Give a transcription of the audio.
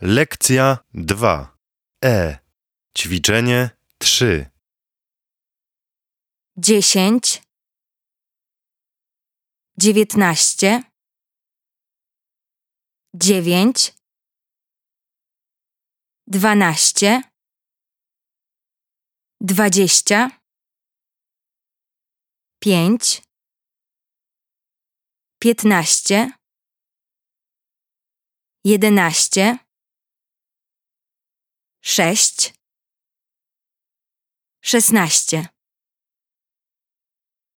Lekcja 2. E. Ćwiczenie 3. dziesięć, dziewiętnaście, dziewięć, dwanaście, dwadzieścia, pięć, piętnaście, jedenaście, sześć, szesnaście.